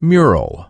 mural.